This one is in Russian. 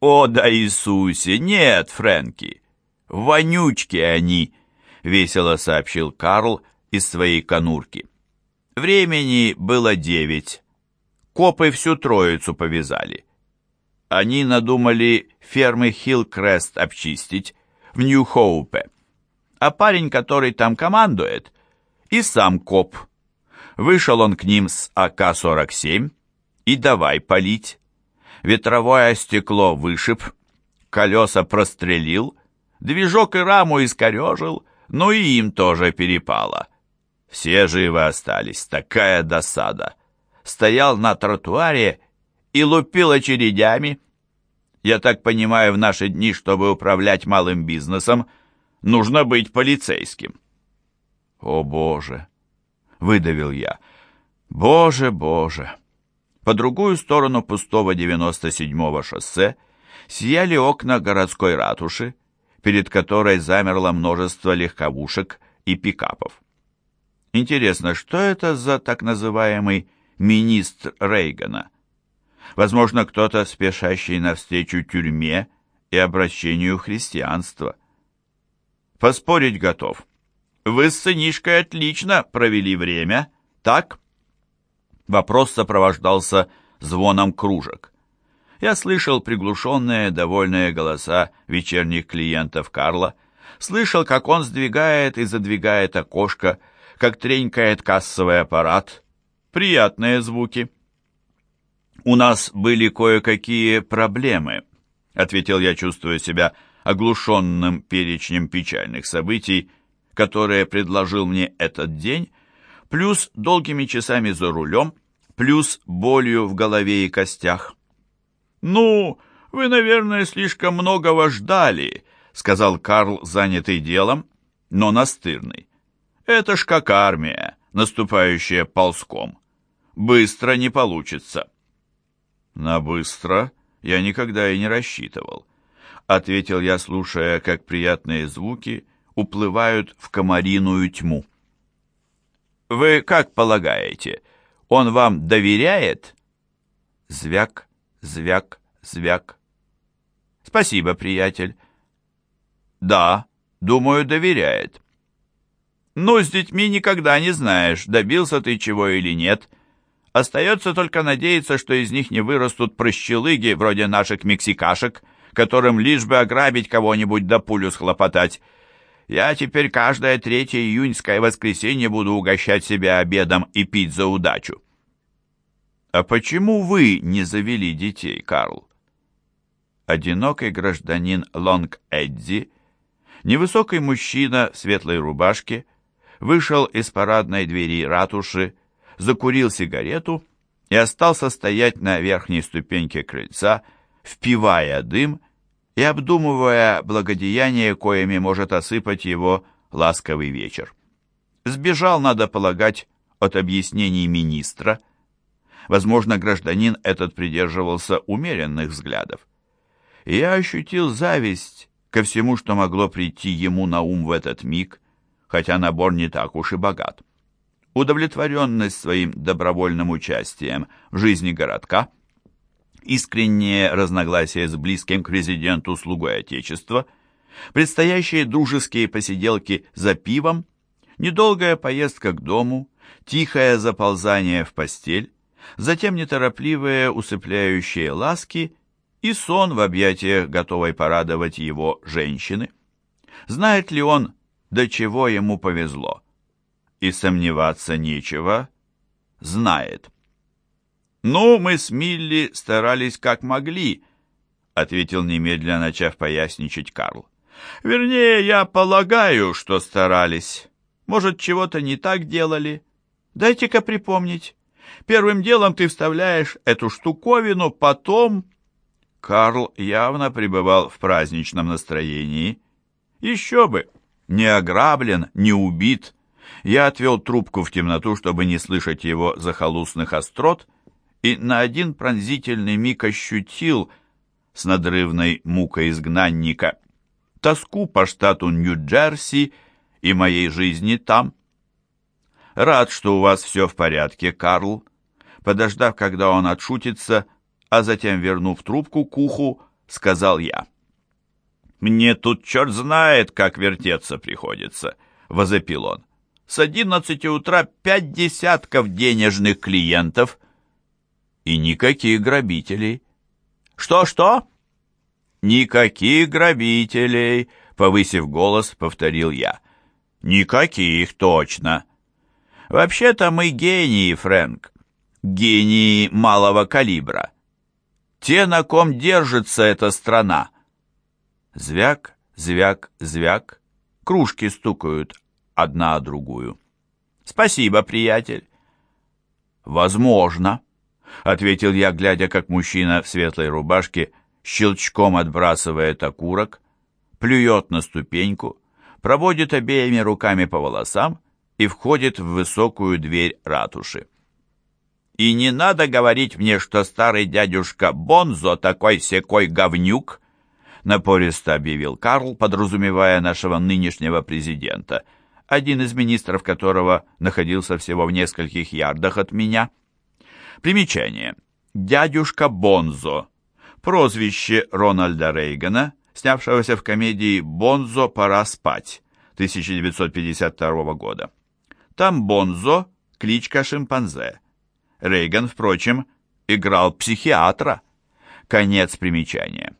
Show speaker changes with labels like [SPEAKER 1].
[SPEAKER 1] «О да Иисусе! Нет, Фрэнки! Вонючки они!» — весело сообщил Карл из своей конурки. Времени было девять. Копы всю троицу повязали. Они надумали фермы Хиллкрест обчистить в Нью-Хоупе. А парень, который там командует, и сам коп. Вышел он к ним с АК-47 и давай палить. Ветровое стекло вышиб, колеса прострелил, движок и раму искорежил, но и им тоже перепало. Все живы остались, такая досада. Стоял на тротуаре и лупил очередями. Я так понимаю, в наши дни, чтобы управлять малым бизнесом, нужно быть полицейским. «О, Боже!» — выдавил я. «Боже, Боже!» По другую сторону пустого 97-го шоссе сияли окна городской ратуши, перед которой замерло множество легковушек и пикапов. Интересно, что это за так называемый министр Рейгана? Возможно, кто-то, спешащий навстречу тюрьме и обращению христианства. Поспорить готов. Вы с сынишкой отлично провели время, так? Вопрос сопровождался звоном кружек. Я слышал приглушенные, довольные голоса вечерних клиентов Карла, слышал, как он сдвигает и задвигает окошко, как тренькает кассовый аппарат. Приятные звуки. «У нас были кое-какие проблемы», — ответил я, чувствуя себя оглушенным перечнем печальных событий, которые предложил мне этот день, плюс долгими часами за рулем, плюс болью в голове и костях. «Ну, вы, наверное, слишком многого ждали», — сказал Карл, занятый делом, но настырный. Это ж как армия, наступающая ползком. Быстро не получится. На быстро я никогда и не рассчитывал. Ответил я, слушая, как приятные звуки уплывают в комариную тьму. Вы как полагаете, он вам доверяет? Звяк, звяк, звяк. Спасибо, приятель. Да, думаю, доверяет. Ну, с детьми никогда не знаешь, добился ты чего или нет. Остается только надеяться, что из них не вырастут прощелыги, вроде наших мексикашек, которым лишь бы ограбить кого-нибудь да пулю схлопотать. Я теперь каждое третье июньское воскресенье буду угощать себя обедом и пить за удачу. А почему вы не завели детей, Карл? Одинокий гражданин Лонг Эдди, невысокий мужчина в светлой рубашке, вышел из парадной двери ратуши, закурил сигарету и остался стоять на верхней ступеньке крыльца, впивая дым и обдумывая благодеяние, коими может осыпать его ласковый вечер. Сбежал, надо полагать, от объяснений министра. Возможно, гражданин этот придерживался умеренных взглядов. Я ощутил зависть ко всему, что могло прийти ему на ум в этот миг, хотя набор не так уж и богат. Удовлетворенность своим добровольным участием в жизни городка, искреннее разногласия с близким к резиденту слугой Отечества, предстоящие дружеские посиделки за пивом, недолгая поездка к дому, тихое заползание в постель, затем неторопливые усыпляющие ласки и сон в объятиях, готовой порадовать его женщины. Знает ли он, до чего ему повезло. И сомневаться нечего, знает. «Ну, мы с Милли старались как могли», — ответил немедленно, начав поясничать Карл. «Вернее, я полагаю, что старались. Может, чего-то не так делали. Дайте-ка припомнить. Первым делом ты вставляешь эту штуковину, потом...» Карл явно пребывал в праздничном настроении. «Еще бы! не ограблен, не убит. Я отвел трубку в темноту, чтобы не слышать его захолустных острот, и на один пронзительный миг ощутил с надрывной мукой изгнанника тоску по штату Нью-Джерси и моей жизни там. Рад, что у вас все в порядке, Карл. Подождав, когда он отшутится, а затем, вернув трубку к уху, сказал я. «Мне тут черт знает, как вертеться приходится», — возопил он. «С одиннадцати утра пять десятков денежных клиентов и никаких грабителей». «Что-что?» «Никаких грабителей», — повысив голос, повторил я. «Никаких, точно». «Вообще-то мы гении, Фрэнк. Гении малого калибра. Те, на ком держится эта страна». Звяк, звяк, звяк. Кружки стукают одна о другую. «Спасибо, приятель». «Возможно», — ответил я, глядя, как мужчина в светлой рубашке щелчком отбрасывает окурок, плюет на ступеньку, проводит обеими руками по волосам и входит в высокую дверь ратуши. «И не надо говорить мне, что старый дядюшка Бонзо такой-секой говнюк», напористо объявил Карл, подразумевая нашего нынешнего президента, один из министров которого находился всего в нескольких ярдах от меня. Примечание. Дядюшка Бонзо. Прозвище Рональда Рейгана, снявшегося в комедии «Бонзо, пора спать» 1952 года. Там Бонзо – кличка шимпанзе. Рейган, впрочем, играл психиатра. Конец примечания.